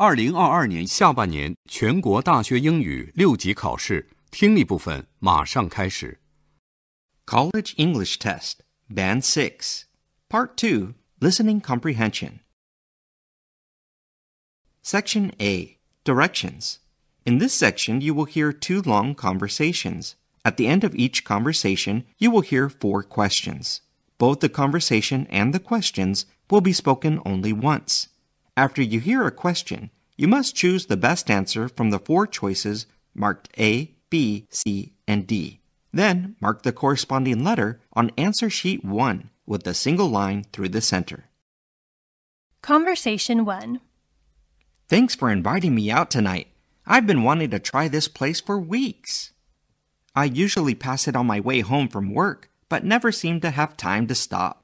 二零二二年下半年全国大学英语六级考试听力部分马上开始。 College English Test, Band 6, Part 2, Listening Comprehension. Section A Directions. In this section, you will hear two long conversations. At the end of each conversation, you will hear four questions. Both the conversation and the questions will be spoken only once. After you hear a question, you must choose the best answer from the four choices marked A, B, C, and D. Then mark the corresponding letter on answer sheet 1 with a single line through the center. Conversation 1. Thanks for inviting me out tonight. I've been wanting to try this place for weeks. I usually pass it on my way home from work, but never seem to have time to stop.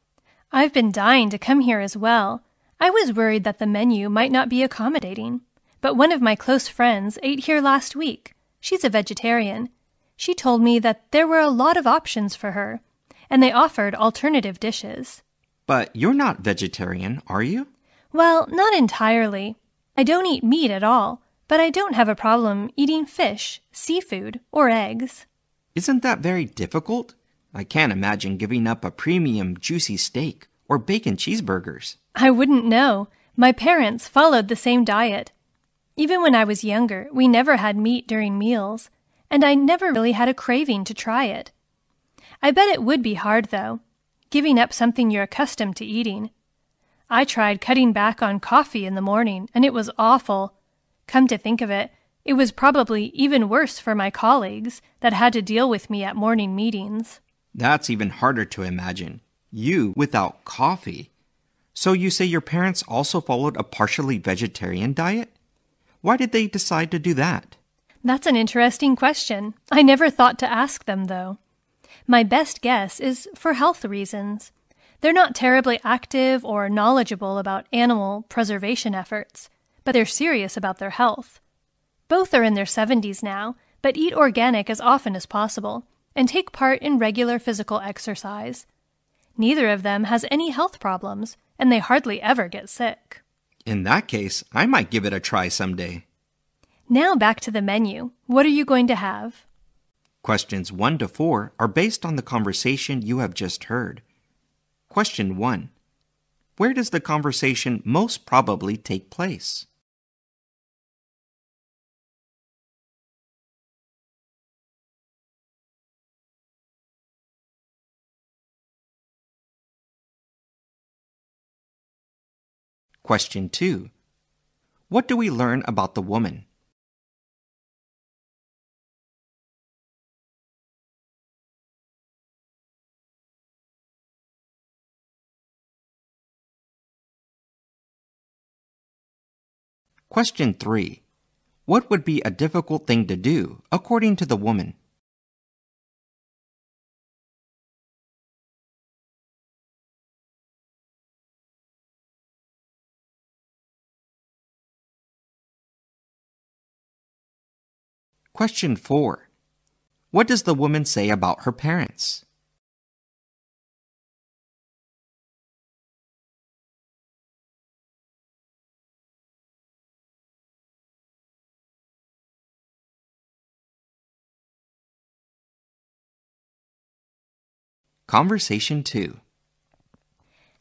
I've been dying to come here as well. I was worried that the menu might not be accommodating. But one of my close friends ate here last week. She's a vegetarian. She told me that there were a lot of options for her, and they offered alternative dishes. But you're not vegetarian, are you? Well, not entirely. I don't eat meat at all, but I don't have a problem eating fish, seafood, or eggs. Isn't that very difficult? I can't imagine giving up a premium juicy steak or bacon cheeseburgers. I wouldn't know. My parents followed the same diet. Even when I was younger, we never had meat during meals, and I never really had a craving to try it. I bet it would be hard, though, giving up something you're accustomed to eating. I tried cutting back on coffee in the morning, and it was awful. Come to think of it, it was probably even worse for my colleagues that had to deal with me at morning meetings. That's even harder to imagine. You without coffee. So you say your parents also followed a partially vegetarian diet? Why did they decide to do that? That's an interesting question. I never thought to ask them, though. My best guess is for health reasons. They're not terribly active or knowledgeable about animal preservation efforts, but they're serious about their health. Both are in their 70s now, but eat organic as often as possible and take part in regular physical exercise. Neither of them has any health problems, and they hardly ever get sick. In that case, I might give it a try someday. Now back to the menu. What are you going to have? Questions 1 to 4 are based on the conversation you have just heard. Question 1 Where does the conversation most probably take place? Question 2 What do we learn about the woman? Question 3 What would be a difficult thing to do, according to the woman? Question 4 What does the woman say about her parents? Conversation 2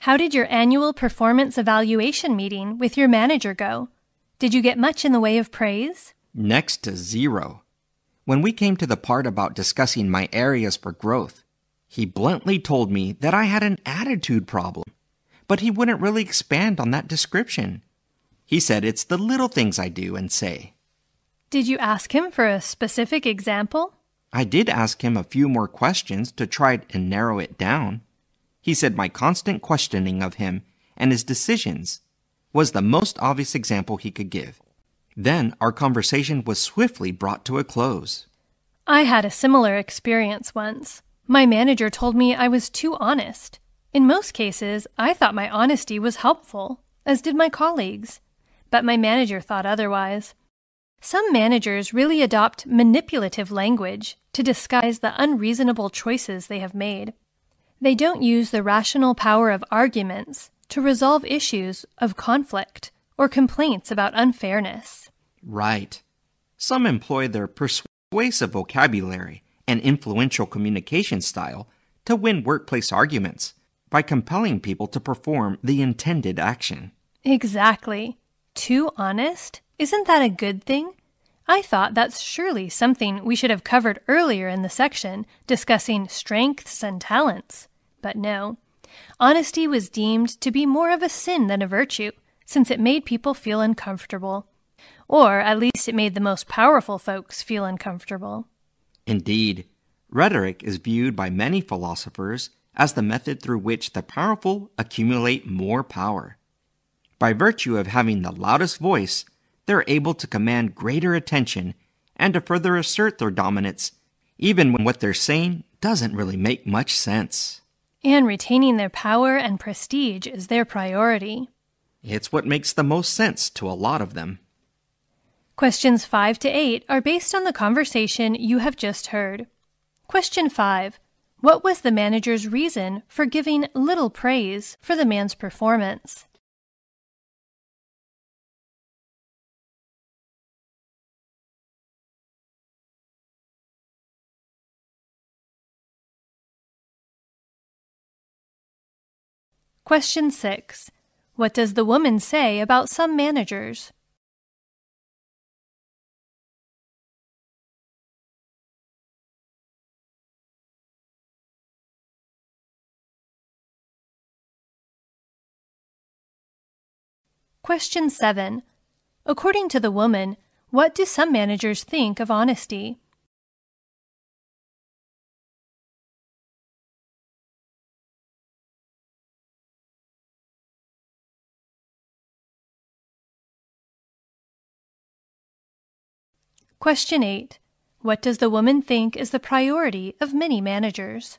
How did your annual performance evaluation meeting with your manager go? Did you get much in the way of praise? Next to zero. When we came to the part about discussing my areas for growth, he bluntly told me that I had an attitude problem, but he wouldn't really expand on that description. He said it's the little things I do and say. Did you ask him for a specific example? I did ask him a few more questions to try and narrow it down. He said my constant questioning of him and his decisions was the most obvious example he could give. Then our conversation was swiftly brought to a close. I had a similar experience once. My manager told me I was too honest. In most cases, I thought my honesty was helpful, as did my colleagues. But my manager thought otherwise. Some managers really adopt manipulative language to disguise the unreasonable choices they have made. They don't use the rational power of arguments to resolve issues of conflict or complaints about unfairness. Right. Some employ their persuasive vocabulary and influential communication style to win workplace arguments by compelling people to perform the intended action. Exactly. Too honest? Isn't that a good thing? I thought that's surely something we should have covered earlier in the section discussing strengths and talents. But no. Honesty was deemed to be more of a sin than a virtue, since it made people feel uncomfortable. Or at least it made the most powerful folks feel uncomfortable. Indeed, rhetoric is viewed by many philosophers as the method through which the powerful accumulate more power. By virtue of having the loudest voice, they're able to command greater attention and to further assert their dominance, even when what they're saying doesn't really make much sense. And retaining their power and prestige is their priority. It's what makes the most sense to a lot of them. Questions 5 to 8 are based on the conversation you have just heard. Question 5 What was the manager's reason for giving little praise for the man's performance? Question 6. What does the woman say about some managers? Question 7. According to the woman, what do some managers think of honesty? Question 8. What does the woman think is the priority of many managers?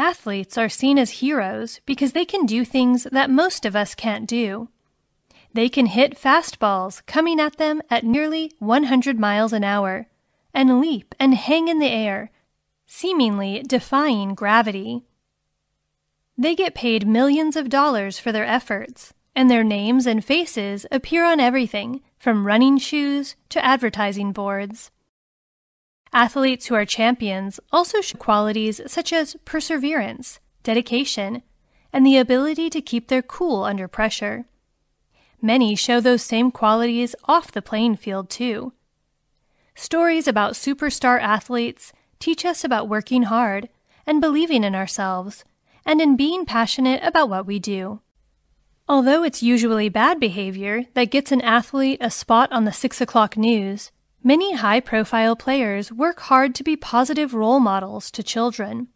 Athletes are seen as heroes because they can do things that most of us can't do. They can hit fastballs coming at them at nearly 100 miles an hour and leap and hang in the air, seemingly defying gravity. They get paid millions of dollars for their efforts, and their names and faces appear on everything from running shoes to advertising boards. Athletes who are champions also show qualities such as perseverance, dedication, and the ability to keep their cool under pressure. Many show those same qualities off the playing field, too. Stories about superstar athletes teach us about working hard and believing in ourselves, and in being passionate about what we do. Although it's usually bad behavior that gets an athlete a spot on the 6 o'clock news, many high profile players work hard to be positive role models to children.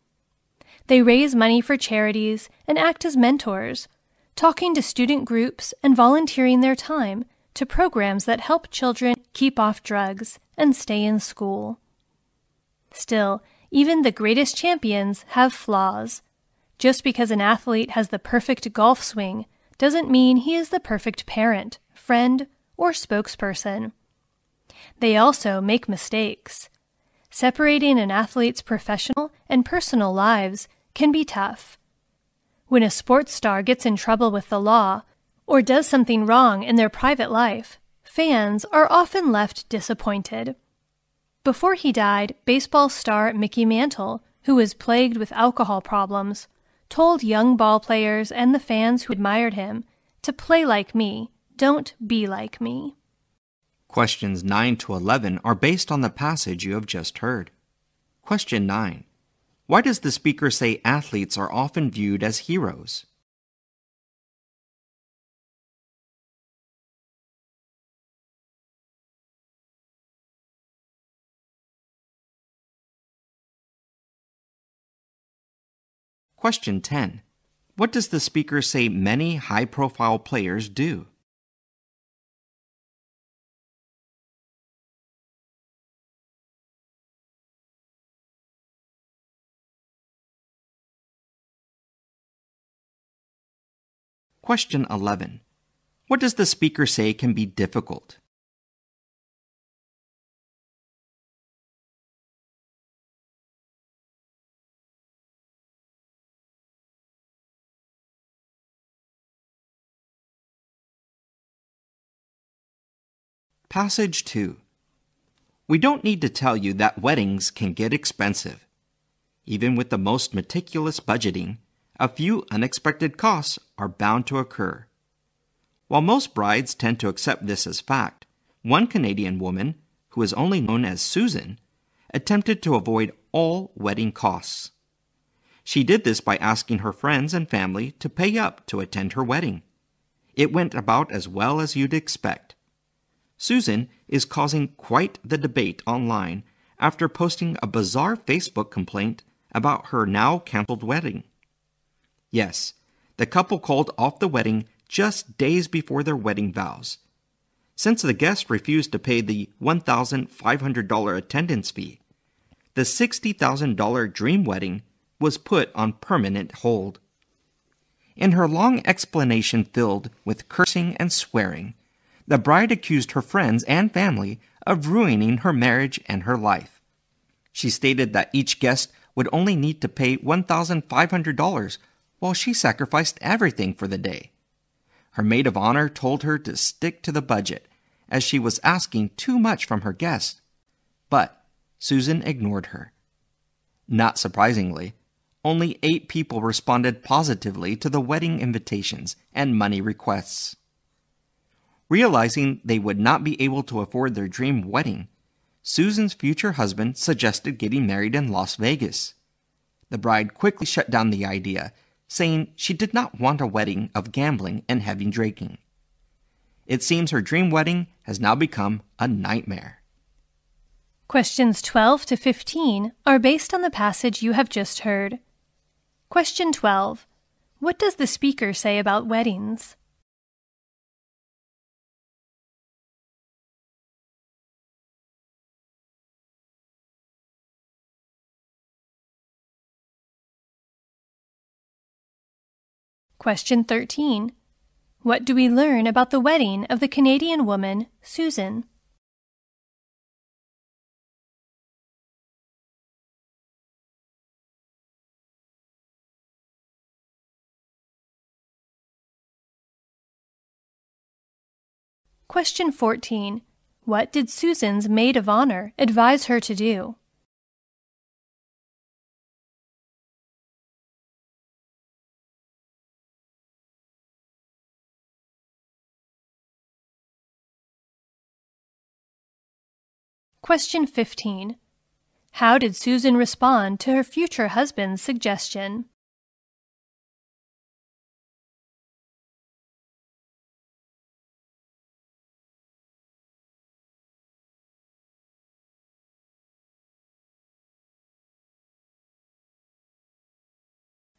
They raise money for charities and act as mentors talking to student groups, and volunteering their time to programs that help children keep off drugs and stay in school. Still, even the greatest champions have flaws. Just because an athlete has the perfect golf swing doesn't mean he is the perfect parent, friend, or spokesperson. They also make mistakes. Separating an athlete's professional and personal lives can be tough when a sports star gets in trouble with the law or does something wrong in their private life, fans are often left disappointed. Before he died, baseball star Mickey Mantle, who was plagued with alcohol problems, told young ball players and the fans who admired him to play like me, don't be like me. Questions 9 to 11 are based on the passage you have just heard. Question 9. Why does the speaker say athletes are often viewed as heroes? Question 10. What does the speaker say many high profile players do? Question 11. What does the speaker say can be difficult? Passage 2. We don't need to tell you that weddings can get expensive. Even with the most meticulous budgeting, a few unexpected costs are bound to occur. While most brides tend to accept this as fact, one Canadian woman, who is only known as Susan, attempted to avoid all wedding costs. She did this by asking her friends and family to pay up to attend her wedding. It went about as well as you'd expect. Susan is causing quite the debate online after posting a bizarre Facebook complaint about her now canceled wedding. Yes, the couple called off the wedding just days before their wedding vows. Since the guests refused to pay the $1,500 attendance fee, the $60,000 dream wedding was put on permanent hold. In her long explanation filled with cursing and swearing, the bride accused her friends and family of ruining her marriage and her life. She stated that each guest would only need to pay $1,500 while she sacrificed everything for the day. Her maid of honor told her to stick to the budget, as she was asking too much from her guest. But Susan ignored her. Not surprisingly, only eight people responded positively to the wedding invitations and money requests. Realizing they would not be able to afford their dream wedding, Susan's future husband suggested getting married in Las Vegas. The bride quickly shut down the idea saying she did not want a wedding of gambling and heavy drinking. It seems her dream wedding has now become a nightmare. Questions 12 to 15 are based on the passage you have just heard. Question 12. What does the speaker say about weddings? Question 13. What do we learn about the wedding of the Canadian woman, Susan? Question 14. What did Susan's maid of honor advise her to do? Question 15. How did Susan respond to her future husband's suggestion?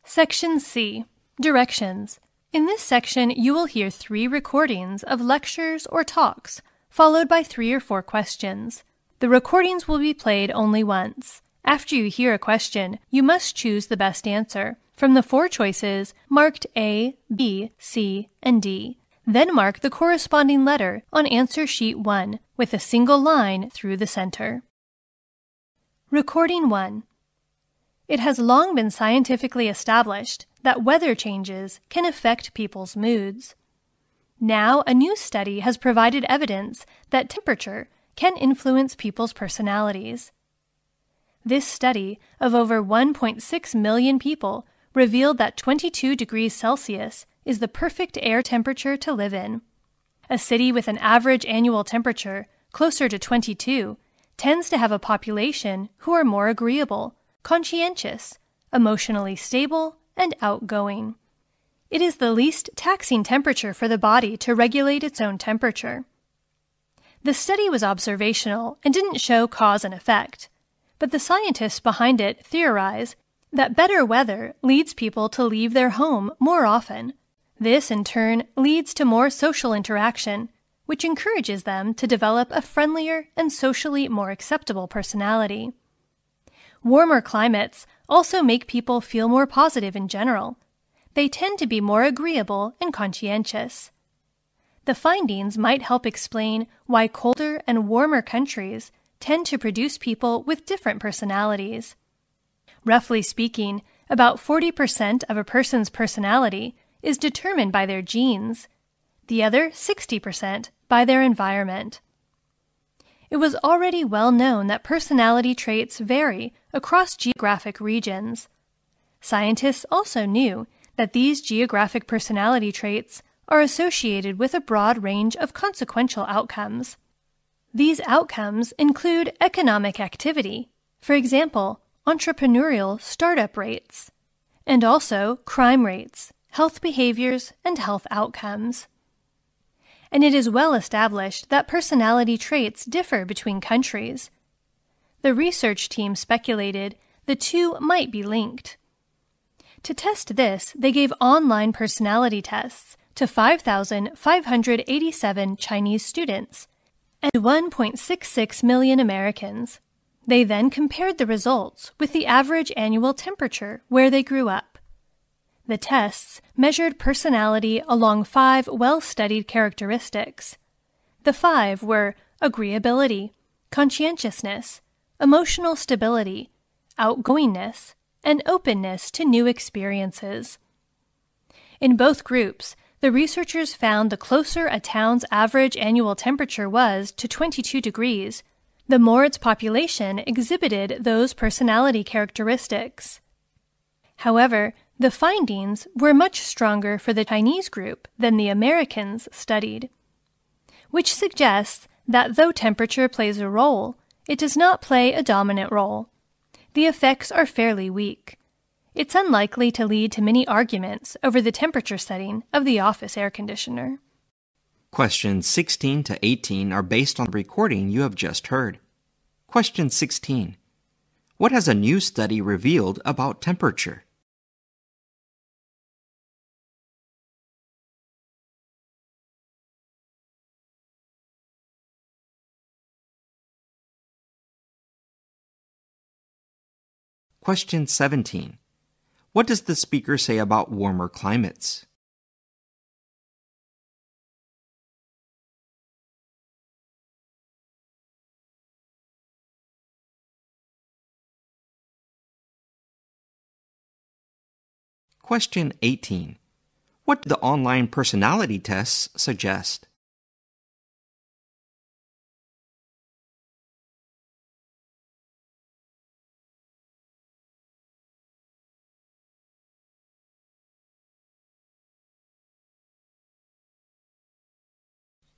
Section C. Directions. In this section, you will hear three recordings of lectures or talks, followed by three or four questions. The recordings will be played only once. After you hear a question, you must choose the best answer from the four choices marked A, B, C, and D. Then mark the corresponding letter on answer sheet 1 with a single line through the center. Recording 1 It has long been scientifically established that weather changes can affect people's moods. Now, a new study has provided evidence that temperature can influence people's personalities. This study of over 1.6 million people revealed that 22 degrees Celsius is the perfect air temperature to live in. A city with an average annual temperature closer to 22 tends to have a population who are more agreeable, conscientious, emotionally stable, and outgoing. It is the least taxing temperature for the body to regulate its own temperature. The study was observational and didn't show cause and effect, but the scientists behind it theorize that better weather leads people to leave their home more often. This, in turn, leads to more social interaction, which encourages them to develop a friendlier and socially more acceptable personality. Warmer climates also make people feel more positive in general. They tend to be more agreeable and conscientious. The findings might help explain why colder and warmer countries tend to produce people with different personalities. Roughly speaking, about 40% of a person's personality is determined by their genes, the other 60% by their environment. It was already well known that personality traits vary across geographic regions. Scientists also knew that these geographic personality traits are associated with a broad range of consequential outcomes. These outcomes include economic activity, for example, entrepreneurial startup rates, and also crime rates, health behaviors, and health outcomes. And it is well established that personality traits differ between countries. The research team speculated the two might be linked. To test this, they gave online personality tests to 5,587 Chinese students and 1.66 million Americans. They then compared the results with the average annual temperature where they grew up. The tests measured personality along five well studied characteristics. The five were agreeability, conscientiousness, emotional stability, outgoingness, and openness to new experiences. In both groups, the researchers found the closer a town's average annual temperature was to 22 degrees, the more its population exhibited those personality characteristics. However, the findings were much stronger for the Chinese group than the Americans studied, which suggests that though temperature plays a role, it does not play a dominant role. The effects are fairly weak it's unlikely to lead to many arguments over the temperature setting of the office air conditioner. Questions 16 to 18 are based on the recording you have just heard. Question 16. What has a new study revealed about temperature? Question 17. What does the speaker say about warmer climates? Question 18. What do the online personality tests suggest?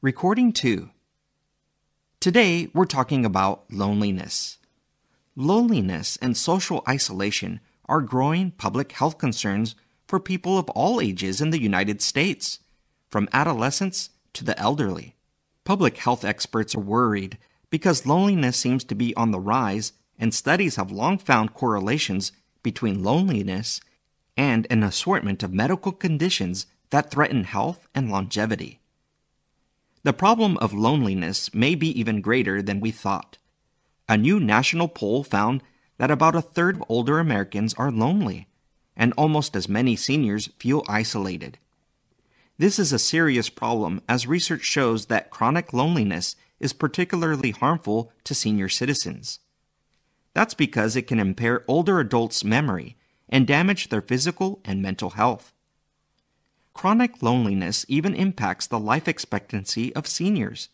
Recording 2. Today we're talking about loneliness. Loneliness and social isolation are growing public health concerns for people of all ages in the United States, from adolescents to the elderly. Public health experts are worried because loneliness seems to be on the rise, and studies have long found correlations between loneliness and an assortment of medical conditions that threaten health and longevity. The problem of loneliness may be even greater than we thought. A new national poll found that about a third of older Americans are lonely, and almost as many seniors feel isolated. This is a serious problem as research shows that chronic loneliness is particularly harmful to senior citizens. That's because it can impair older adults' memory and damage their physical and mental health. Chronic loneliness even impacts the life expectancy of seniors,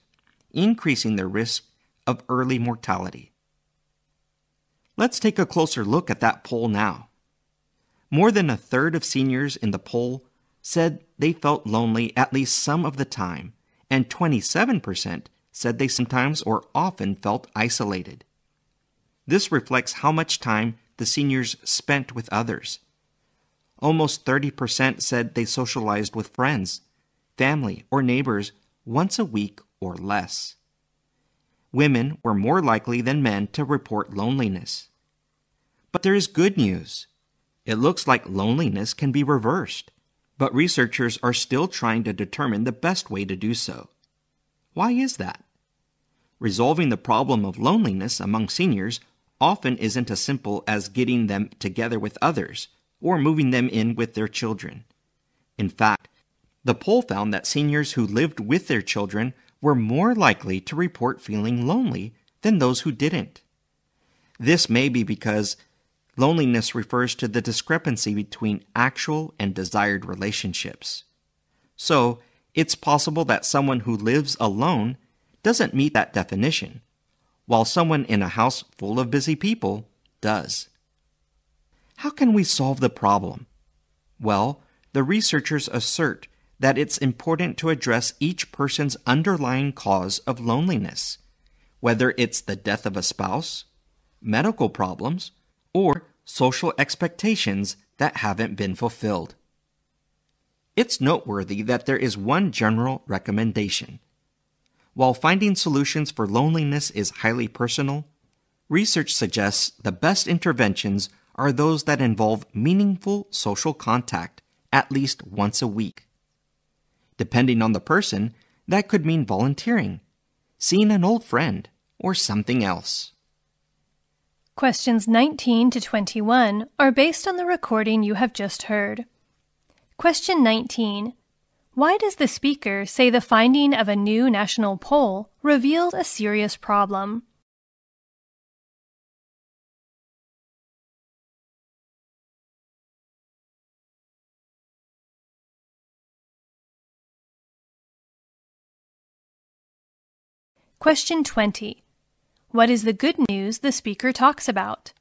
increasing their risk of early mortality. Let's take a closer look at that poll now. More than a third of seniors in the poll said they felt lonely at least some of the time, and 27% said they sometimes or often felt isolated. This reflects how much time the seniors spent with others Almost 30% said they socialized with friends, family, or neighbors once a week or less. Women were more likely than men to report loneliness. But there is good news. It looks like loneliness can be reversed, but researchers are still trying to determine the best way to do so. Why is that? Resolving the problem of loneliness among seniors often isn't as simple as getting them together with others or moving them in with their children. In fact, the poll found that seniors who lived with their children were more likely to report feeling lonely than those who didn't. This may be because loneliness refers to the discrepancy between actual and desired relationships. So, it's possible that someone who lives alone doesn't meet that definition, while someone in a house full of busy people does. How can we solve the problem? Well, the researchers assert that it's important to address each person's underlying cause of loneliness, whether it's the death of a spouse, medical problems, or social expectations that haven't been fulfilled. It's noteworthy that there is one general recommendation. While finding solutions for loneliness is highly personal, research suggests the best interventions are those that involve meaningful social contact at least once a week. Depending on the person, that could mean volunteering, seeing an old friend, or something else. Questions 19 to 21 are based on the recording you have just heard. Question 19. Why does the speaker say the finding of a new national poll revealed a serious problem? Question 20. What is the good news the speaker talks about?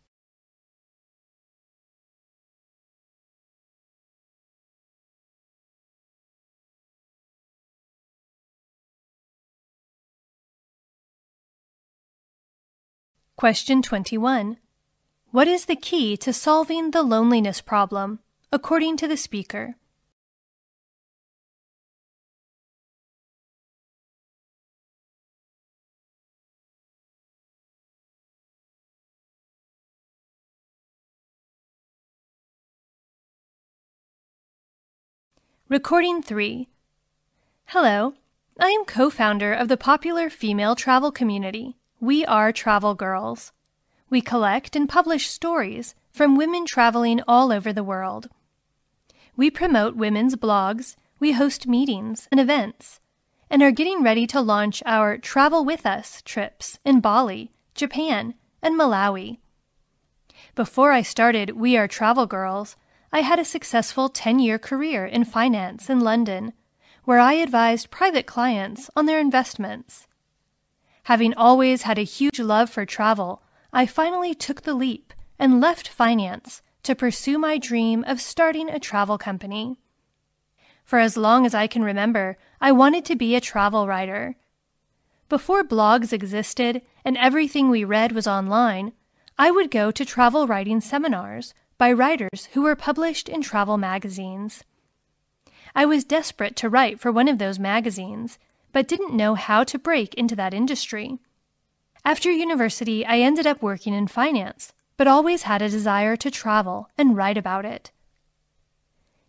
Question 21. What is the key to solving the loneliness problem, according to the speaker? Recording 3. Hello, I am co founder of the popular female travel community, We Are Travel Girls. We collect and publish stories from women traveling all over the world. We promote women's blogs, we host meetings and events, and are getting ready to launch our Travel With Us trips in Bali, Japan, and Malawi. Before I started We Are Travel Girls, I had a successful 10 year career in finance in London, where I advised private clients on their investments. Having always had a huge love for travel, I finally took the leap and left finance to pursue my dream of starting a travel company. For as long as I can remember, I wanted to be a travel writer. Before blogs existed and everything we read was online, I would go to travel writing seminars by writers who were published in travel magazines. I was desperate to write for one of those magazines, but didn't know how to break into that industry. After university, I ended up working in finance, but always had a desire to travel and write about it.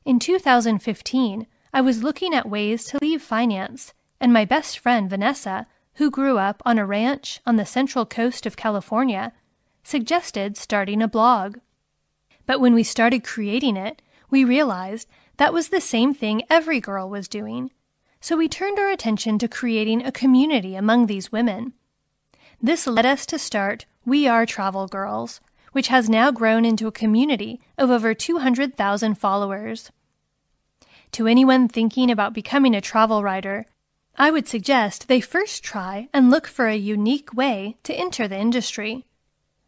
In 2015, I was looking at ways to leave finance, and my best friend Vanessa, who grew up on a ranch on the central coast of California, suggested starting a blog. But when we started creating it, we realized that was the same thing every girl was doing. So we turned our attention to creating a community among these women. This led us to start We Are Travel Girls, which has now grown into a community of over 200,000 followers. To anyone thinking about becoming a travel writer, I would suggest they first try and look for a unique way to enter the industry.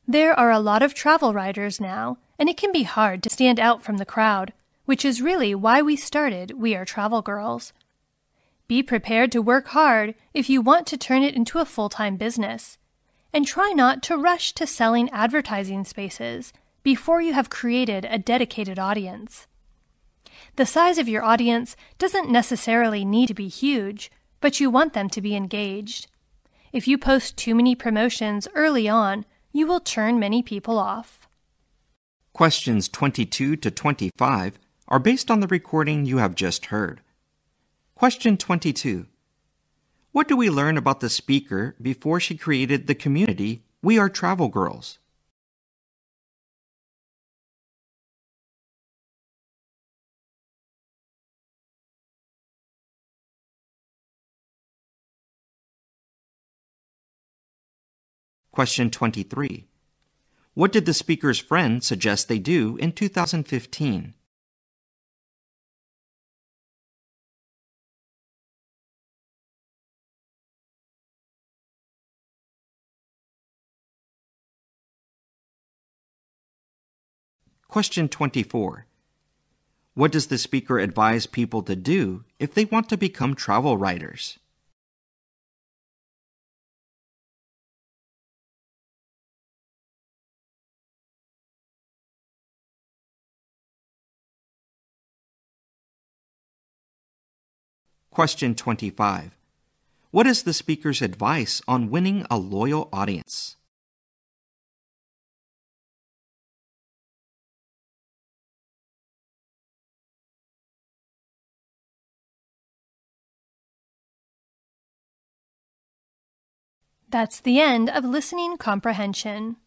There are a lot of travel writers now, and it can be hard to stand out from the crowd, which is really why we started We Are Travel Girls. Be prepared to work hard if you want to turn it into a full time business, and try not to rush to selling advertising spaces before you have created a dedicated audience. The size of your audience doesn't necessarily need to be huge, but you want them to be engaged. If you post too many promotions early on, you will turn many people off. Questions 22 to 25 are based on the recording you have just heard. Question 22. What do we learn about the speaker before she created the community We Are Travel Girls? Question 23. What did the speaker's friend suggest they do in 2015? Question 24. What does the speaker advise people to do if they want to become travel writers? Question 25. What is the speaker's advice on winning a loyal audience? That's the end of listening comprehension.